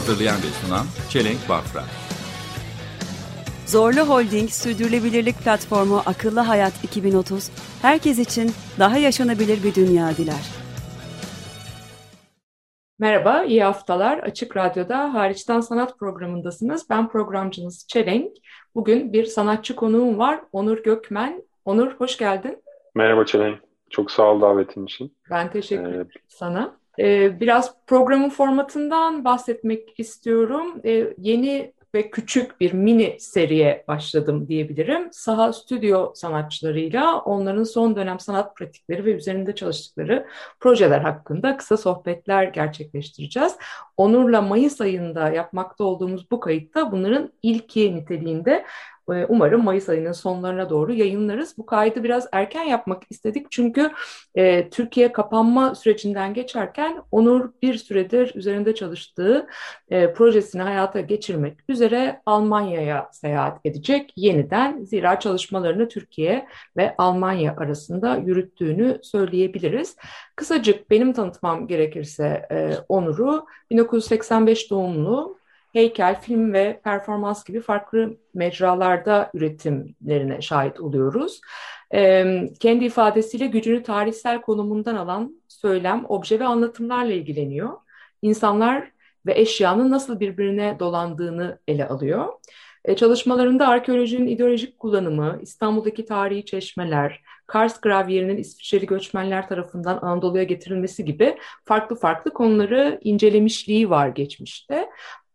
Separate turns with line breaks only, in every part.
Hazırlayan ve sunan Çelenk Bafra
Zorlu Holding Sürdürülebilirlik Platformu Akıllı Hayat 2030, herkes için daha yaşanabilir bir dünya diler.
Merhaba, iyi haftalar. Açık Radyo'da Hariçten Sanat programındasınız. Ben programcınız Çelenk. Bugün bir sanatçı konuğum var, Onur Gökmen. Onur, hoş geldin.
Merhaba Çelen. Çok sağ ol davetin için.
Ben teşekkür
Ee,
ederim sana. Ee, biraz programın formatından bahsetmek istiyorum. Ee, yeni ve küçük bir mini seriye başladım diyebilirim. Saha stüdyo sanatçılarıyla onların son dönem sanat pratikleri ve üzerinde çalıştıkları projeler hakkında kısa sohbetler gerçekleştireceğiz. Onur'la Mayıs ayında yapmakta olduğumuz bu kayıtta bunların ilki niteliğinde Umarım Mayıs ayının sonlarına doğru yayınlarız. Bu kaydı biraz erken yapmak istedik çünkü e, Türkiye kapanma sürecinden geçerken Onur bir süredir üzerinde çalıştığı e, projesini hayata geçirmek üzere Almanya'ya seyahat edecek yeniden. Zira çalışmalarını Türkiye ve Almanya arasında yürüttüğünü söyleyebiliriz. Kısacık benim tanıtmam gerekirse e, Onur'u 1985 doğumlu heykel, film ve performans gibi farklı mecralarda üretimlerine şahit oluyoruz. Ee, kendi ifadesiyle gücünü tarihsel konumundan alan söylem, obje ve anlatımlarla ilgileniyor. İnsanlar ve eşyanın nasıl birbirine dolandığını ele alıyor. Ee, çalışmalarında arkeolojinin ideolojik kullanımı, İstanbul'daki tarihi çeşmeler, Kars gravyerinin İsviçreli göçmenler tarafından Anadolu'ya getirilmesi gibi farklı farklı konuları incelemişliği var geçmişte.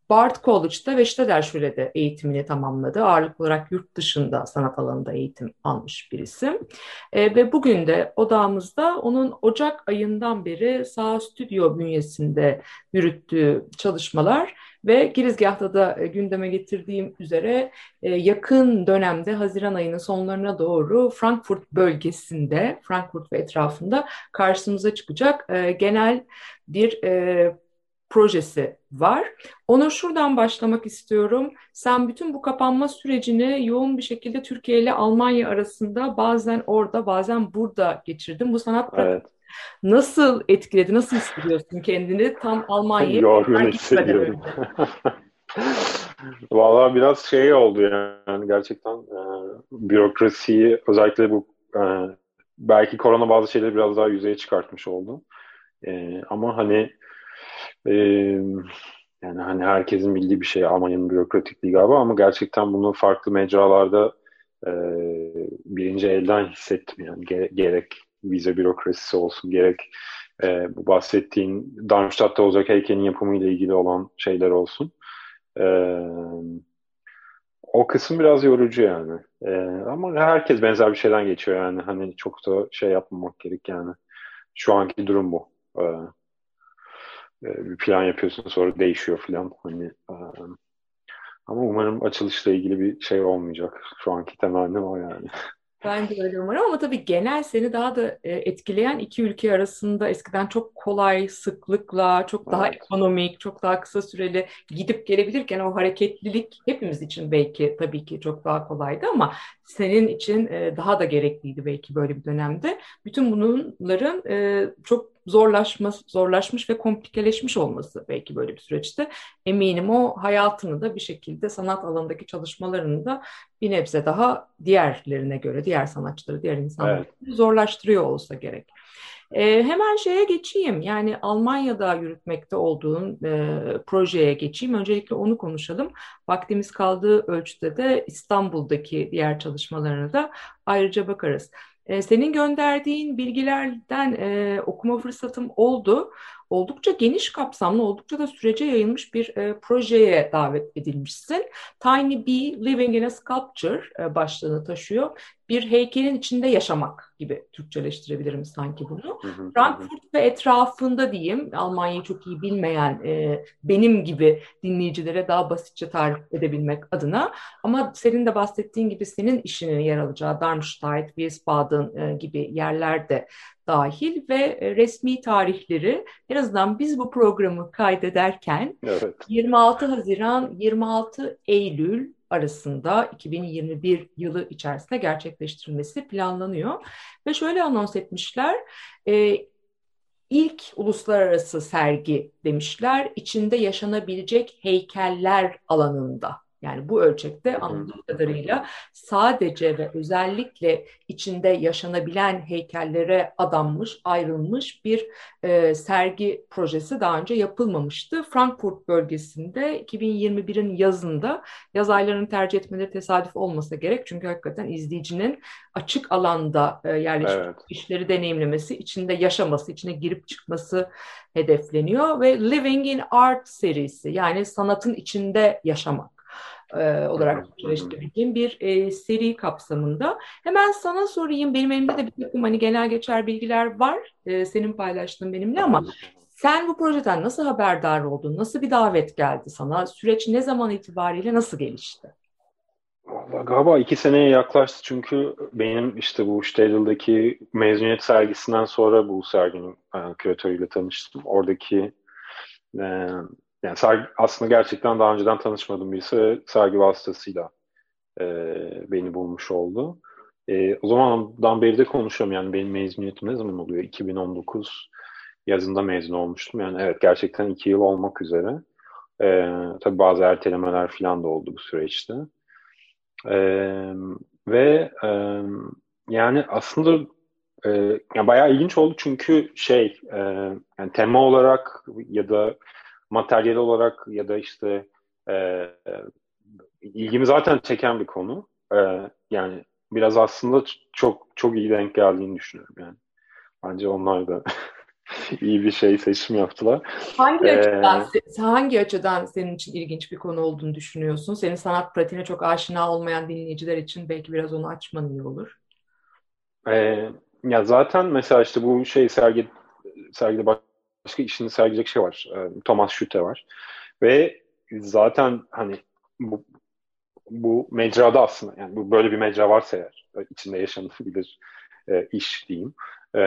Bard College'da ve Stederschule'de eğitimini tamamladı. Ağırlıklı olarak yurt dışında sanat alanında eğitim almış bir isim. E, ve bugün de odamızda onun Ocak ayından beri Sağ Stüdyo bünyesinde yürüttüğü çalışmalar ve girizgahta da e, gündeme getirdiğim üzere e, yakın dönemde Haziran ayının sonlarına doğru Frankfurt bölgesinde, Frankfurt ve etrafında karşımıza çıkacak e, genel bir projesi var. Ona şuradan başlamak istiyorum. Sen bütün bu kapanma sürecini yoğun bir şekilde Türkiye ile Almanya arasında bazen orada bazen burada geçirdin. Bu sanat
evet.
nasıl etkiledi, nasıl hissediyorsun kendini tam Almanya'ya
Yorgun hissediyorum. Vallahi biraz şey oldu yani gerçekten e, bürokrasiyi özellikle bu e, belki korona bazı şeyleri biraz daha yüzeye çıkartmış oldu. E, ama hani e, yani hani herkesin bildiği bir şey Almanya'nın bürokratikliği galiba ama gerçekten bunu farklı mecralarda e, birinci elden hissettim yani Ge- gerek vize bürokrasisi olsun gerek e, bu bahsettiğin Darmstadt'ta olacak heykelin yapımı ile ilgili olan şeyler olsun. E, o kısım biraz yorucu yani. E, ama herkes benzer bir şeyden geçiyor yani. Hani çok da şey yapmamak gerek yani. Şu anki durum bu. E, bir plan yapıyorsun sonra değişiyor falan. Hani, e, ama umarım açılışla ilgili bir şey olmayacak. Şu anki temennim o yani.
Ben de öyle umarım ama tabii genel seni daha da e, etkileyen iki ülke arasında eskiden çok kolay, sıklıkla, çok daha
Evet.
ekonomik, çok daha kısa süreli gidip gelebilirken o hareketlilik hepimiz için belki tabii ki çok daha kolaydı ama senin için e, daha da gerekliydi belki böyle bir dönemde. Bütün bunların çok zorlaşması, zorlaşmış ve komplikeleşmiş olması belki böyle bir süreçte eminim o hayatını da bir şekilde sanat alanındaki çalışmalarını da bir nebze daha diğerlerine göre, diğer sanatçıları, diğer insanlara
Evet.
zorlaştırıyor olsa gerek. Ee, hemen şeye geçeyim. Yani Almanya'da yürütmekte olduğun e, projeye geçeyim. Öncelikle onu konuşalım. Vaktimiz kaldığı ölçüde de İstanbul'daki diğer çalışmalarına da ayrıca bakarız. E, senin gönderdiğin bilgilerden e, okuma fırsatım oldu. Oldukça geniş kapsamlı, oldukça da sürece yayılmış bir e, projeye davet edilmişsin. Tiny Bee Living in a Sculpture e, başlığını taşıyor. Bir heykelin içinde yaşamak gibi Türkçeleştirebilirim sanki bunu.
Hı hı, hı.
Frankfurt ve etrafında diyeyim, Almanya'yı çok iyi bilmeyen e, benim gibi dinleyicilere daha basitçe tarif edebilmek adına. Ama senin de bahsettiğin gibi senin işinin yer alacağı Darmstadt, Wiesbaden e, gibi yerlerde dahil ve e, resmi tarihleri en azından biz bu programı kaydederken
Evet.
26 Haziran 26 Eylül arasında 2021 yılı içerisinde gerçekleştirilmesi planlanıyor. Ve şöyle anons etmişler, e, ilk uluslararası sergi demişler, içinde yaşanabilecek heykeller alanında. Yani bu ölçekte anladığım kadarıyla sadece ve özellikle içinde yaşanabilen heykellere adanmış, ayrılmış bir e, sergi projesi daha önce yapılmamıştı. Frankfurt bölgesinde 2021'in yazında yaz aylarını tercih etmeleri tesadüf olmasa gerek. Çünkü hakikaten izleyicinin açık alanda e, yerleşik
Evet.
işleri deneyimlemesi, içinde yaşaması, içine girip çıkması hedefleniyor ve Living in Art serisi yani sanatın içinde yaşamak e, olarak. Türkçeleştirebildiğim bir e, seri kapsamında. Hemen sana sorayım. Benim elimde de bir takım hani genel geçer bilgiler var. e, senin paylaştığın benimle ama sen bu projeden nasıl haberdar oldun? Nasıl bir davet geldi sana? Süreç ne zaman itibariyle nasıl gelişti?
Vallahi galiba iki seneye yaklaştı çünkü benim işte bu Stadel'daki mezuniyet sergisinden sonra bu serginin e, küratörüyle tanıştım. Oradaki e, yani sergi, aslında gerçekten daha önceden tanışmadığım birisi sergi vasıtasıyla e, beni bulmuş oldu. E, o zamandan beri de konuşuyorum yani benim mezuniyetim ne zaman oluyor? 2019 yazında mezun olmuştum. Yani evet gerçekten iki yıl olmak üzere. E, tabii bazı ertelemeler falan da oldu bu süreçte. Ee, ve e, yani aslında e, yani bayağı ilginç oldu çünkü şey e, yani tema olarak ya da materyal olarak ya da işte e, e, ilgimi zaten çeken bir konu. E, yani biraz aslında çok çok iyi denk geldiğini düşünüyorum yani. Bence onlar da iyi bir şey seçim yaptılar.
Hangi
Ee,
açıdan hangi açıdan senin için ilginç bir konu olduğunu düşünüyorsun? Senin sanat pratiğine çok aşina olmayan dinleyiciler için belki biraz onu açman iyi olur.
Ee, ya zaten mesela işte bu şey sergi sergide başka işini sergileyecek şey var. Ee, Thomas Schütte var. Ve zaten hani bu, bu mecrada aslında yani bu böyle bir mecra varsa eğer içinde yaşanabilir e, iş diyeyim. E,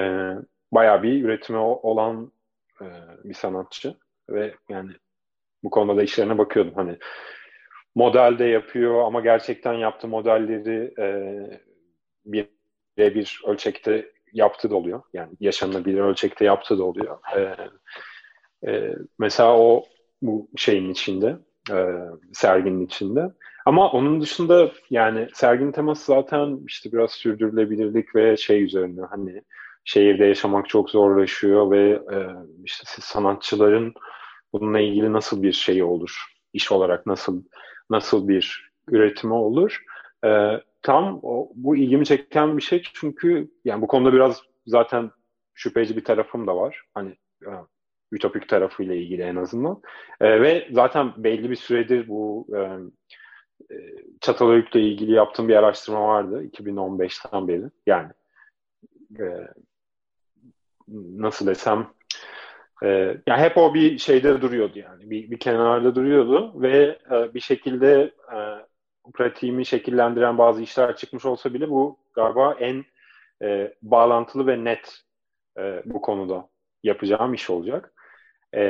bayağı bir üretimi o- olan e, bir sanatçı ve yani bu konuda da işlerine bakıyordum. Hani model de yapıyor ama gerçekten yaptığı modelleri e, bir bir ölçekte yaptığı da oluyor. Yani yaşanabilir ölçekte yaptığı da oluyor. E, e, mesela o bu şeyin içinde, e, serginin içinde. Ama onun dışında yani serginin teması zaten işte biraz sürdürülebilirlik ve şey üzerine hani şehirde yaşamak çok zorlaşıyor ve e, işte siz sanatçıların bununla ilgili nasıl bir şey olur? İş olarak nasıl nasıl bir üretimi olur? E, tam o, bu ilgimi çeken bir şey çünkü yani bu konuda biraz zaten şüpheci bir tarafım da var. Hani e, ütopik tarafıyla ilgili en azından. E, ve zaten belli bir süredir bu e, e, Çatalhöyük'le ilgili yaptığım bir araştırma vardı 2015'ten beri. Yani e, nasıl desem e, yani hep o bir şeyde duruyordu yani bir, bir kenarda duruyordu ve e, bir şekilde e, pratiğimi şekillendiren bazı işler çıkmış olsa bile bu galiba en e, bağlantılı ve net e, bu konuda yapacağım iş olacak. E,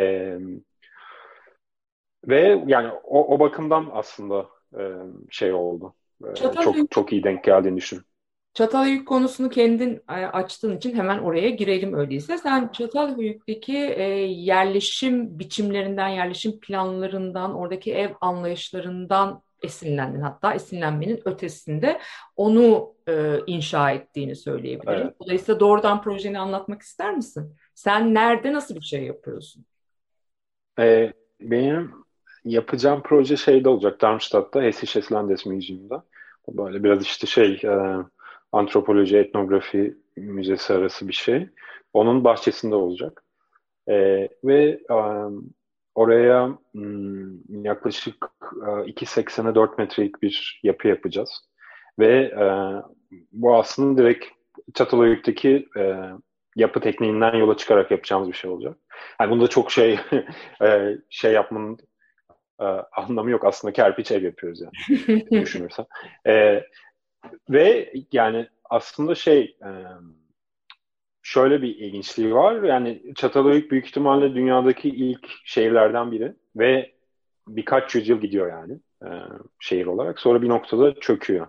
ve yani o, o bakımdan aslında e, şey oldu. E, çok çok iyi denk geldiğini düşünüyorum.
Çatalhöyük konusunu kendin e, açtığın için hemen oraya girelim öyleyse. Sen Çatalhöyük'teki e, yerleşim biçimlerinden, yerleşim planlarından, oradaki ev anlayışlarından esinlendin. Hatta esinlenmenin ötesinde onu e, inşa ettiğini söyleyebilirim.
Evet.
Dolayısıyla doğrudan projeni anlatmak ister misin? Sen nerede nasıl bir şey yapıyorsun?
E, benim yapacağım proje şeyde olacak Darmstadt'ta Hessisches Landesmuseum'da. Böyle biraz işte şey e, antropoloji, etnografi müzesi arası bir şey. Onun bahçesinde olacak. E, ve um, oraya hmm, yaklaşık e, 2.80'e 4 metrelik bir yapı yapacağız. Ve e, bu aslında direkt Çatalhöyük'teki e, yapı tekniğinden yola çıkarak yapacağımız bir şey olacak. Yani bunda çok şey e, şey yapmanın e, anlamı yok. Aslında kerpiç ev yapıyoruz yani düşünürsen. E, ve yani aslında şey e, şöyle bir ilginçliği var. Yani Çatalhöyük büyük ihtimalle dünyadaki ilk şehirlerden biri ve birkaç yüzyıl gidiyor yani e, şehir olarak. Sonra bir noktada çöküyor.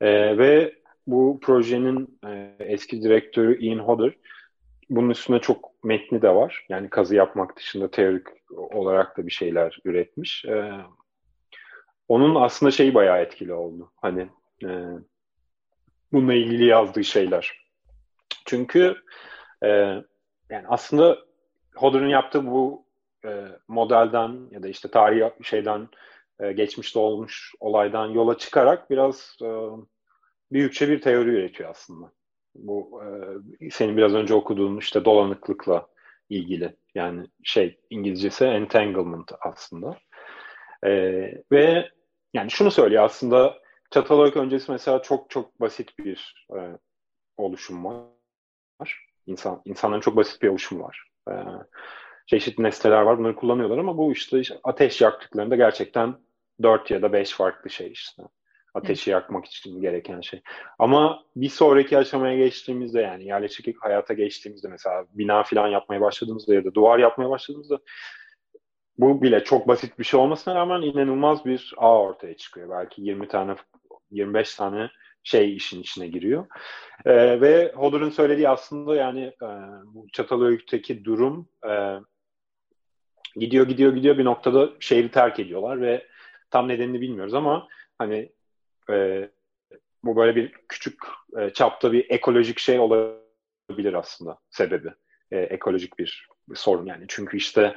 E, ve bu projenin e, eski direktörü Ian Hodder bunun üstüne çok metni de var. Yani kazı yapmak dışında teorik olarak da bir şeyler üretmiş. E, onun aslında şeyi bayağı etkili oldu. Hani e, bununla ilgili yazdığı şeyler. Çünkü e, yani aslında Hodder'ın yaptığı bu e, modelden ya da işte tarihi şeyden e, geçmişte olmuş olaydan yola çıkarak biraz e, büyükçe bir teori üretiyor aslında. Bu e, senin biraz önce okuduğun işte dolanıklıkla ilgili yani şey İngilizcesi entanglement aslında. E, ve yani şunu söylüyor aslında Çatalhöyük öncesi mesela çok çok basit bir e, oluşum var. İnsan, insanların çok basit bir oluşumu var. E, çeşitli nesneler var bunları kullanıyorlar ama bu işte, işte ateş yaktıklarında gerçekten dört ya da beş farklı şey işte. Ateşi yakmak için gereken şey. Ama bir sonraki aşamaya geçtiğimizde yani yerleşik hayata geçtiğimizde mesela bina falan yapmaya başladığımızda ya da duvar yapmaya başladığımızda bu bile çok basit bir şey olmasına rağmen inanılmaz bir ağ ortaya çıkıyor. Belki 20 tane 25 tane şey işin içine giriyor. Ee, ve Hodder'ın söylediği aslında yani e, Çatalhöyük'teki durum e, gidiyor gidiyor gidiyor bir noktada şehri terk ediyorlar ve tam nedenini bilmiyoruz ama hani e, bu böyle bir küçük e, çapta bir ekolojik şey olabilir aslında sebebi. E, ekolojik bir, bir sorun yani. Çünkü işte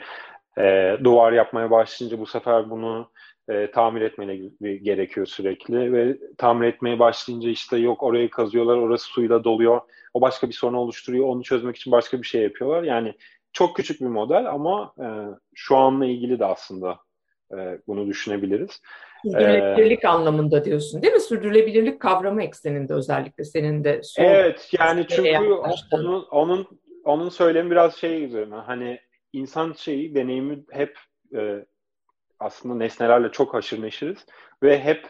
e, duvar yapmaya başlayınca bu sefer bunu e, tamir etmeleri gerekiyor sürekli ve tamir etmeye başlayınca işte yok orayı kazıyorlar, orası suyla doluyor. O başka bir sorun oluşturuyor. Onu çözmek için başka bir şey yapıyorlar. Yani çok küçük bir model ama e, şu anla ilgili de aslında e, bunu düşünebiliriz.
Sürdürülebilirlik ee, anlamında diyorsun değil mi? Sürdürülebilirlik kavramı ekseninde özellikle senin de.
Evet yani çünkü onun, onun, onun söylemi biraz şey üzerine hani insan şeyi deneyimi hep e, aslında nesnelerle çok haşır neşiriz ve hep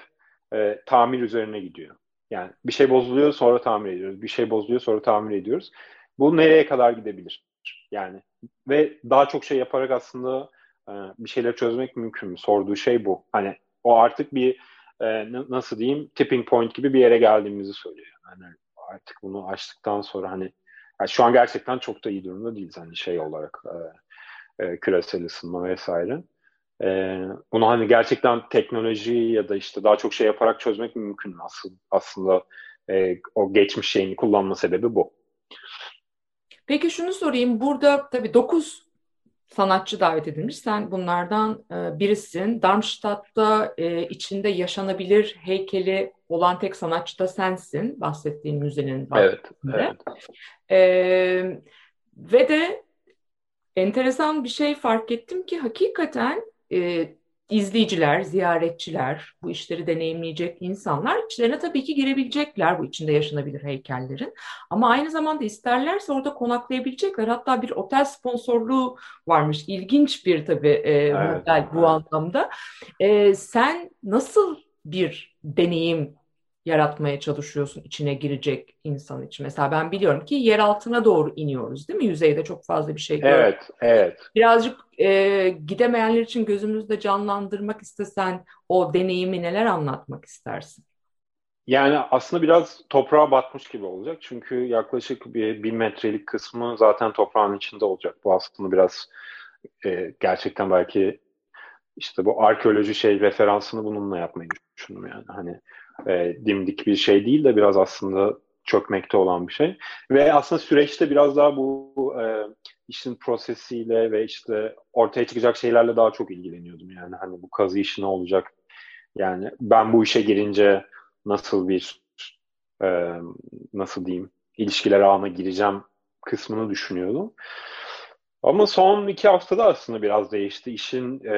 e, tamir üzerine gidiyor. Yani bir şey bozuluyor sonra tamir ediyoruz. Bir şey bozuluyor sonra tamir ediyoruz. Bu nereye kadar gidebilir? Yani ve daha çok şey yaparak aslında e, bir şeyler çözmek mümkün mü? Sorduğu şey bu. Hani o artık bir e, nasıl diyeyim tipping point gibi bir yere geldiğimizi söylüyor. Yani artık bunu açtıktan sonra hani yani şu an gerçekten çok da iyi durumda değiliz hani şey olarak e, e, küresel ısınma vesaire. E, bunu hani gerçekten teknoloji ya da işte daha çok şey yaparak çözmek mümkün asıl aslında e, o geçmiş şeyini kullanma sebebi bu.
Peki şunu sorayım. Burada tabii 9 sanatçı davet edilmiş. Sen bunlardan e, birisin. Darmstadt'ta e, içinde yaşanabilir heykeli olan tek sanatçı da sensin. Bahsettiğin müzenin
evet, evet.
E, ve de enteresan bir şey fark ettim ki hakikaten e, izleyiciler, ziyaretçiler, bu işleri deneyimleyecek insanlar içlerine tabii ki girebilecekler bu içinde yaşanabilir heykellerin. Ama aynı zamanda isterlerse orada konaklayabilecekler. Hatta bir otel sponsorluğu varmış. İlginç bir tabii e, evet, model bu anlamda. E, sen nasıl bir deneyim yaratmaya çalışıyorsun içine girecek insan için. Mesela ben biliyorum ki yer altına doğru iniyoruz değil mi? Yüzeyde çok fazla bir şey
görüyoruz. Evet, evet.
Birazcık e, gidemeyenler için gözümüzde canlandırmak istesen o deneyimi neler anlatmak istersin?
Yani aslında biraz toprağa batmış gibi olacak. Çünkü yaklaşık bir bin metrelik kısmı zaten toprağın içinde olacak. Bu aslında biraz e, gerçekten belki işte bu arkeoloji şey referansını bununla yapmayı düşündüm yani. Hani e, dimdik bir şey değil de biraz aslında çökmekte olan bir şey. Ve aslında süreçte biraz daha bu e, işin prosesiyle ve işte ortaya çıkacak şeylerle daha çok ilgileniyordum. Yani hani bu kazı işi ne olacak? Yani ben bu işe girince nasıl bir e, nasıl diyeyim ilişkiler ağına gireceğim kısmını düşünüyordum. Ama son iki haftada aslında biraz değişti. İşin e,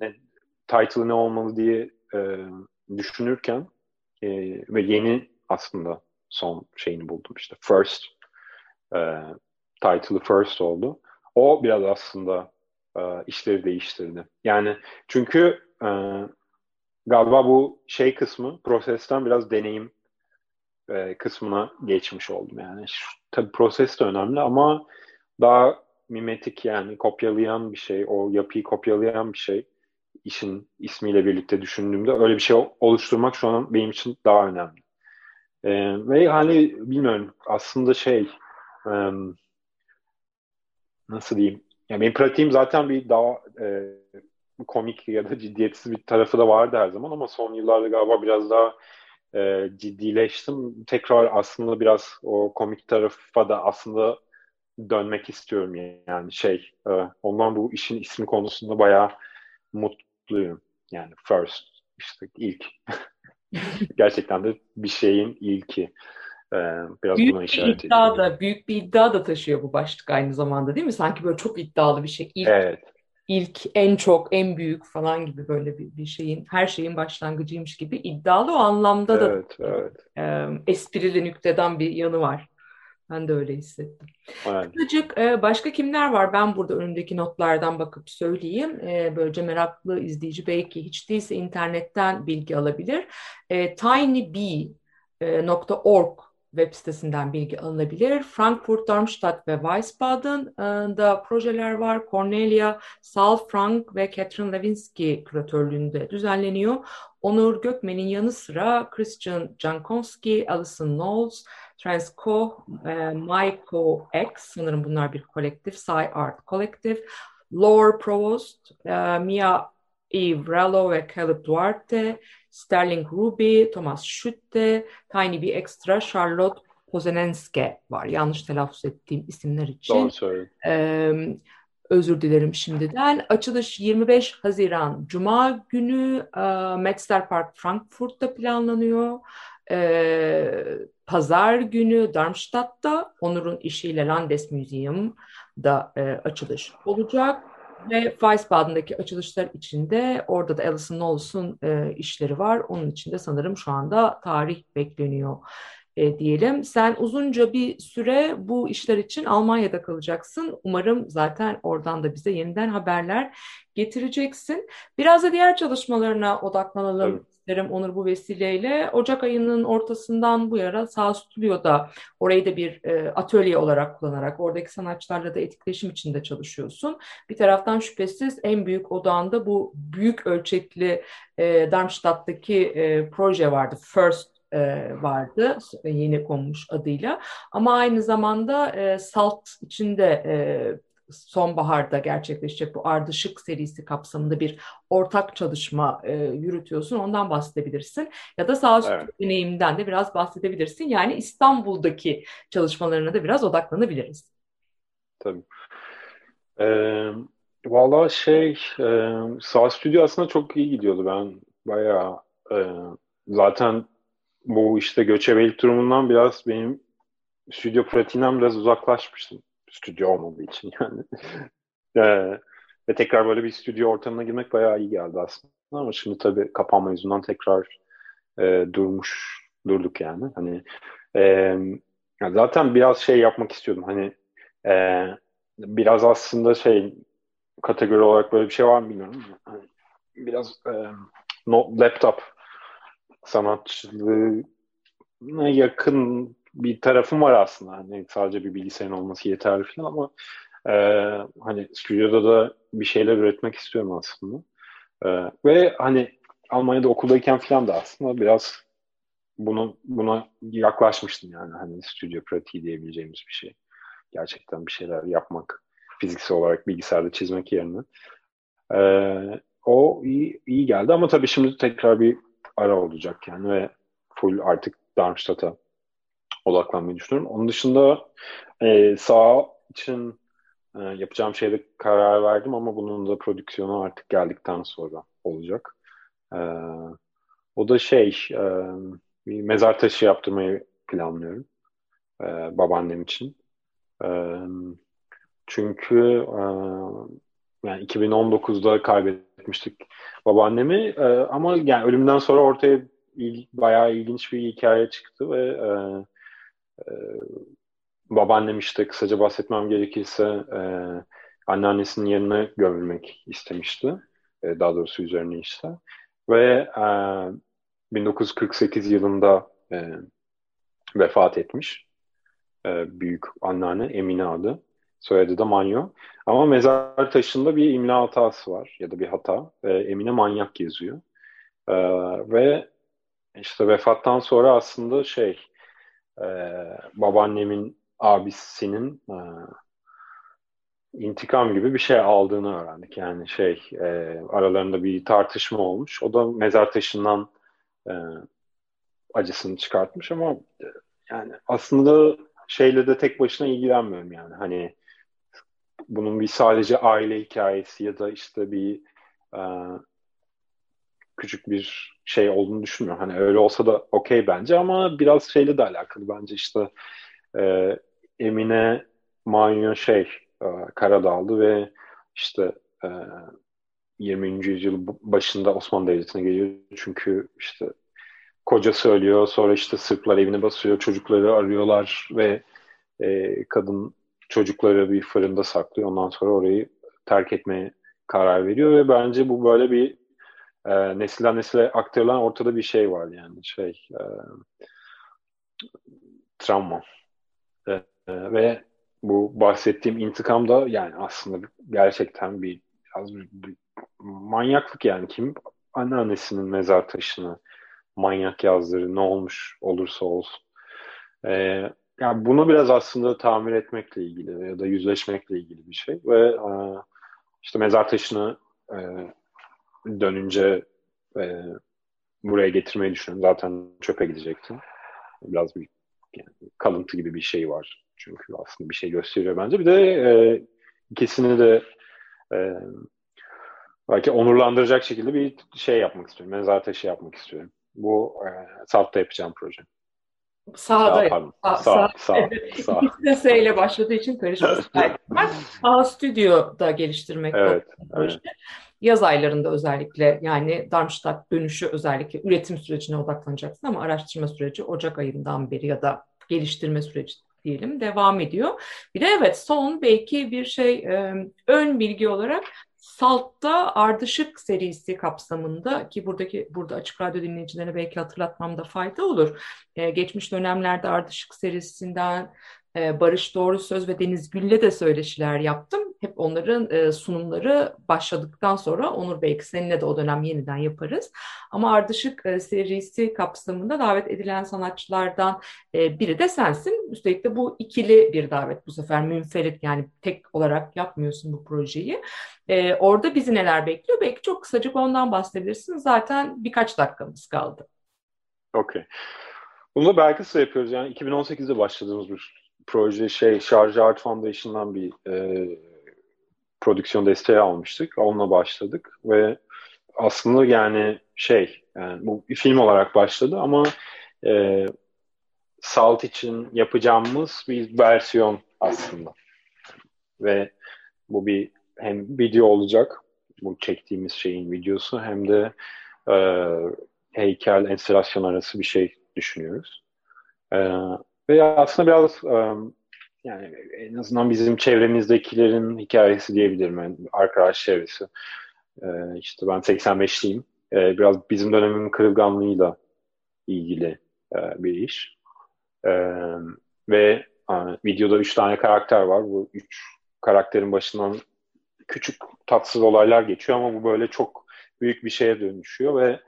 ne, title'ı ne olmalı diye e, düşünürken e, ve yeni aslında son şeyini buldum işte. First e, title'ı First oldu. O biraz aslında e, işleri değiştirdi. Yani çünkü e, galiba bu şey kısmı prosesten biraz deneyim e, kısmına geçmiş oldum. Yani şu, tabii proses de önemli ama daha mimetik yani kopyalayan bir şey, o yapıyı kopyalayan bir şey işin ismiyle birlikte düşündüğümde öyle bir şey oluşturmak şu an benim için daha önemli. E, ve hani bilmiyorum aslında şey e, nasıl diyeyim yani benim pratiğim zaten bir daha e, komik ya da ciddiyetsiz bir tarafı da vardı her zaman ama son yıllarda galiba biraz daha e, ciddileştim. Tekrar aslında biraz o komik tarafa da aslında dönmek istiyorum yani şey e, ondan bu işin ismi konusunda bayağı mutluyum. Yani first işte ilk gerçekten de bir şeyin ilki. Ee, biraz
büyük
buna
bir
işaret
iddia
ediyor.
da büyük bir iddia da taşıyor bu başlık aynı zamanda değil mi? Sanki böyle çok iddialı bir şey. İlk,
Evet,
ilk en çok, en büyük falan gibi böyle bir, bir şeyin, her şeyin başlangıcıymış gibi iddialı o anlamda da
evet, evet.
e, esprili nükteden bir yanı var. Ben de öyle hissettim.
evet.
Kısacık e, başka kimler var? Ben burada önümdeki notlardan bakıp söyleyeyim. E, böylece meraklı izleyici belki hiç değilse internetten bilgi alabilir. E, tinybee.org web sitesinden bilgi alınabilir. Frankfurt, Darmstadt ve Wiesbaden'da projeler var. Cornelia Saalfrank ve Catherine Lewinsky küratörlüğünde düzenleniyor. Onur Gökmen'in yanı sıra Christian Jankowski, Alison Knowles, Transco, e, Maiko X, sanırım bunlar bir kolektif, Sci Art Collective, Lore Provost, e, Mia Ivrello ve Caleb Duarte, Sterling Ruby, Thomas Schütte, Tiny B Extra, Charlotte Pozenenske var. Yanlış telaffuz ettiğim isimler için.
Doğru söyledin.
Ee, özür dilerim şimdiden. Açılış 25 Haziran Cuma günü e, Metzler Park Frankfurt'ta planlanıyor. Ee, Pazar günü Darmstadt'ta Onur'un işiyle Landesmuseum'da e, açılış olacak. Ve Wiesbaden'daki açılışlar içinde orada da Alison Knowles'un e, işleri var. Onun için de sanırım şu anda tarih bekleniyor e, diyelim. Sen uzunca bir süre bu işler için Almanya'da kalacaksın. Umarım zaten oradan da bize yeniden haberler getireceksin. Biraz da diğer çalışmalarına odaklanalım. İsterim Onur bu vesileyle. Ocak ayının ortasından bu yana Sağ Stüdyo'da orayı da bir e, atölye olarak kullanarak oradaki sanatçılarla da etkileşim içinde çalışıyorsun. Bir taraftan şüphesiz en büyük odağında bu büyük ölçekli e, Darmstadt'taki e, proje vardı. First e, vardı yeni konmuş adıyla ama aynı zamanda e, Salt içinde e, sonbaharda gerçekleşecek bu Ardışık serisi kapsamında bir ortak çalışma e, yürütüyorsun. Ondan bahsedebilirsin. Ya da sağ
Evet.
deneyiminden de biraz bahsedebilirsin. Yani İstanbul'daki çalışmalarına da biraz odaklanabiliriz.
Tabii. Ee, Valla şey, e, Sağ Stüdyo aslında çok iyi gidiyordu. Ben bayağı e, zaten bu işte göçebelik durumundan biraz benim stüdyo pratiğinden biraz uzaklaşmıştım. Stüdyo olmadığı için yani. Ee, ve tekrar böyle bir stüdyo ortamına girmek bayağı iyi geldi aslında. Ama şimdi tabii kapanma yüzünden tekrar e, durmuş durduk yani. Hani e, zaten biraz şey yapmak istiyordum. Hani e, biraz aslında şey kategori olarak böyle bir şey var mı bilmiyorum. Hani biraz e, no, laptop sanatçılığına yakın bir tarafım var aslında. Hani sadece bir bilgisayarın olması yeterli falan ama e, hani stüdyoda da bir şeyler üretmek istiyorum aslında. E, ve hani Almanya'da okuldayken falan da aslında biraz bunu buna yaklaşmıştım yani hani stüdyo pratiği diyebileceğimiz bir şey. Gerçekten bir şeyler yapmak fiziksel olarak bilgisayarda çizmek yerine. E, o iyi, iyi geldi ama tabii şimdi tekrar bir ara olacak yani ve full artık Darmstadt'a odaklanmayı düşünüyorum. Onun dışında e, sağ için e, yapacağım şeyde karar verdim ama bunun da prodüksiyonu artık geldikten sonra olacak. E, o da şey e, bir mezar taşı yaptırmayı planlıyorum e, babaannem için. E, çünkü e, yani 2019'da kaybetmiştik babaannemi e, ama yani ölümden sonra ortaya il, bayağı ilginç bir hikaye çıktı ve e, e, babaannem işte kısaca bahsetmem gerekirse e, anneannesinin yerine gömülmek istemişti. E, daha doğrusu üzerine işte. Ve e, 1948 yılında e, vefat etmiş. E, büyük anneanne Emine adı. Soyadı da Manyo. Ama mezar taşında bir imla hatası var ya da bir hata. E, Emine Manyak yazıyor. E, ve işte vefattan sonra aslında şey e, babaannemin abisinin e, intikam gibi bir şey aldığını öğrendik. Yani şey e, aralarında bir tartışma olmuş. O da mezar taşından e, acısını çıkartmış ama e, yani aslında şeyle de tek başına ilgilenmiyorum yani. Hani bunun bir sadece aile hikayesi ya da işte bir e, küçük bir şey olduğunu düşünmüyorum. Hani öyle olsa da okey bence ama biraz şeyle de alakalı bence işte e, Emine Manyo şey e, Karadağlı ve işte e, 20. yüzyıl başında Osmanlı Devleti'ne geliyor. Çünkü işte kocası ölüyor. Sonra işte Sırplar evini basıyor. Çocukları arıyorlar ve e, kadın çocukları bir fırında saklıyor. Ondan sonra orayı terk etmeye karar veriyor ve bence bu böyle bir e, nesilden nesile aktarılan ortada bir şey var yani şey e, travma. E, e, ve bu bahsettiğim intikam da yani aslında gerçekten bir biraz bir, bir manyaklık yani. Kim anneannesinin mezar taşını manyak yazdırır ne olmuş olursa olsun. Ee, yani bunu biraz aslında tamir etmekle ilgili ya da yüzleşmekle ilgili bir şey. Ve e, işte mezar taşını e, dönünce e, buraya getirmeyi düşünüyorum. Zaten çöpe gidecektim. Biraz bir yani, kalıntı gibi bir şey var. Çünkü aslında bir şey gösteriyor bence. Bir de e, ikisini de e, belki onurlandıracak şekilde bir şey yapmak istiyorum. Mezar taşı yapmak istiyorum. Bu e, Salt'ta yapacağım proje.
Sağda.
Sağ.
Sağ,
Sağ,
sağ. Evet.
sağ.
İkisi de S ile başladığı için karışması var. Sağ Stüdyo'da geliştirmek
Evet,
bu proje. Yaz aylarında özellikle yani Darmstadt dönüşü özellikle üretim sürecine odaklanacaksın ama araştırma süreci Ocak ayından beri ya da geliştirme süreci diyelim devam ediyor. Bir de evet son belki bir şey ön bilgi olarak Salt'ta Ardışık serisi kapsamında ki buradaki burada Açık Radyo dinleyicilerine belki hatırlatmamda fayda olur. Ee, geçmiş dönemlerde Ardışık serisinden e, Barış Doğru Söz ve Deniz Gül'le de söyleşiler yaptım. Hep onların e, sunumları başladıktan sonra Onur belki seninle de o dönem yeniden yaparız. Ama Ardışık e, serisi kapsamında davet edilen sanatçılardan e, biri de sensin. Üstelik de bu ikili bir davet bu sefer münferit yani tek olarak yapmıyorsun bu projeyi. E, orada bizi neler bekliyor? Belki çok kısacık ondan bahsedebilirsin. Zaten birkaç dakikamız kaldı.
Okey. Bunu da belki size yapıyoruz. Yani 2018'de başladığımız bir proje şey Şarjı Art Foundation'dan bir e, prodüksiyon desteği almıştık. Onunla başladık ve aslında yani şey yani bu bir film olarak başladı ama e, Salt için yapacağımız bir versiyon aslında. Ve bu bir hem video olacak bu çektiğimiz şeyin videosu hem de e, heykel enstalasyon arası bir şey düşünüyoruz. E, ve aslında biraz yani en azından bizim çevremizdekilerin hikayesi diyebilirim. Yani arkadaş çevresi. İşte ben 85'liyim. E, biraz bizim dönemin kırılganlığıyla ilgili bir iş. Ve videoda üç tane karakter var. Bu üç karakterin başından küçük tatsız olaylar geçiyor ama bu böyle çok büyük bir şeye dönüşüyor ve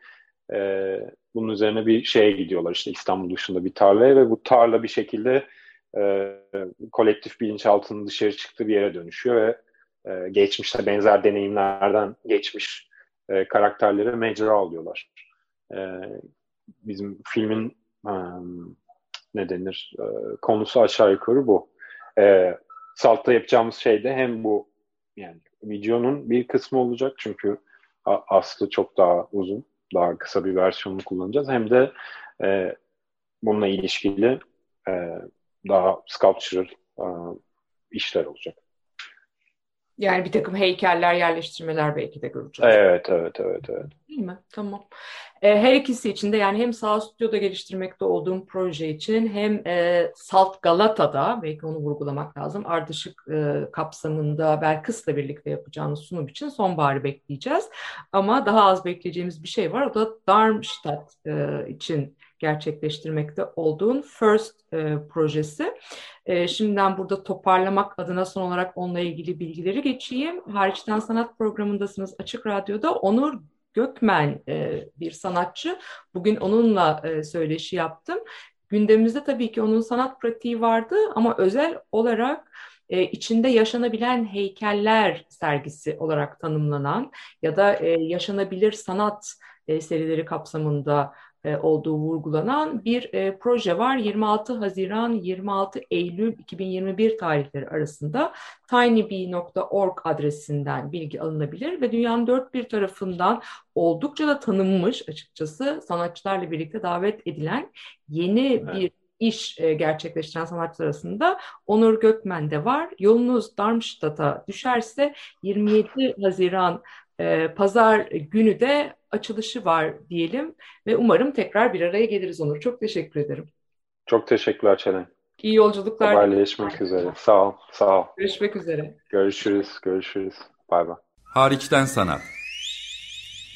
e, bunun üzerine bir şeye gidiyorlar işte İstanbul dışında bir tarlaya ve bu tarla bir şekilde e, kolektif bilinçaltının dışarı çıktığı bir yere dönüşüyor ve e, geçmişte benzer deneyimlerden geçmiş e, karakterlere mecra alıyorlar. E, bizim filmin um, ne denir e, konusu aşağı yukarı bu. E, Salt'ta yapacağımız şey de hem bu yani videonun bir kısmı olacak çünkü aslı çok daha uzun, daha kısa bir versiyonunu kullanacağız. Hem de e, bununla ilişkili e, daha sculptural e, işler olacak.
Yani bir takım heykeller, yerleştirmeler belki de göreceğiz.
Evet, evet, evet, evet.
Değil mi? Tamam. E, her ikisi için de yani hem Sağ Stüdyo'da geliştirmekte olduğum proje için hem e, Salt Galata'da belki onu vurgulamak lazım. Ardışık e, kapsamında Belkıs'la birlikte yapacağımız sunum için sonbaharı bekleyeceğiz. Ama daha az bekleyeceğimiz bir şey var. O da Darmstadt için gerçekleştirmekte olduğun First projesi. Şimdiden burada toparlamak adına son olarak onunla ilgili bilgileri geçeyim. Hariçten Sanat programındasınız Açık Radyo'da. Onur Gökmen e, bir sanatçı. Bugün onunla e, söyleşi yaptım. Gündemimizde tabii ki onun sanat pratiği vardı ama özel olarak e, içinde yaşanabilen heykeller sergisi olarak tanımlanan ya da e, yaşanabilir sanat e, serileri kapsamında olduğu vurgulanan bir e, proje var. 26 Haziran 26 Eylül 2021 tarihleri arasında tinybee.org adresinden bilgi alınabilir ve dünyanın dört bir tarafından oldukça da tanınmış açıkçası sanatçılarla birlikte davet edilen yeni evet. bir iş e, gerçekleştiren sanatçılar arasında Onur Gökmen de var. Yolunuz Darmstadt'a düşerse 27 Haziran e, pazar günü de açılışı var diyelim ve umarım tekrar bir araya geliriz Onur. Çok teşekkür ederim.
Çok teşekkürler Çelen.
İyi yolculuklar.
Haberleşmek üzere. Sağ ol, sağ ol.
Görüşmek üzere.
Görüşürüz, görüşürüz. Bay bay.
Hariçten sanat.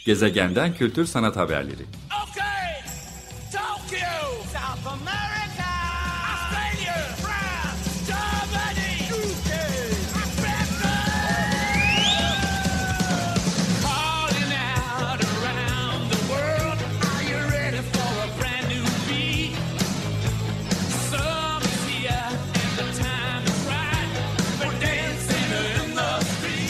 Gezegenden kültür sanat haberleri.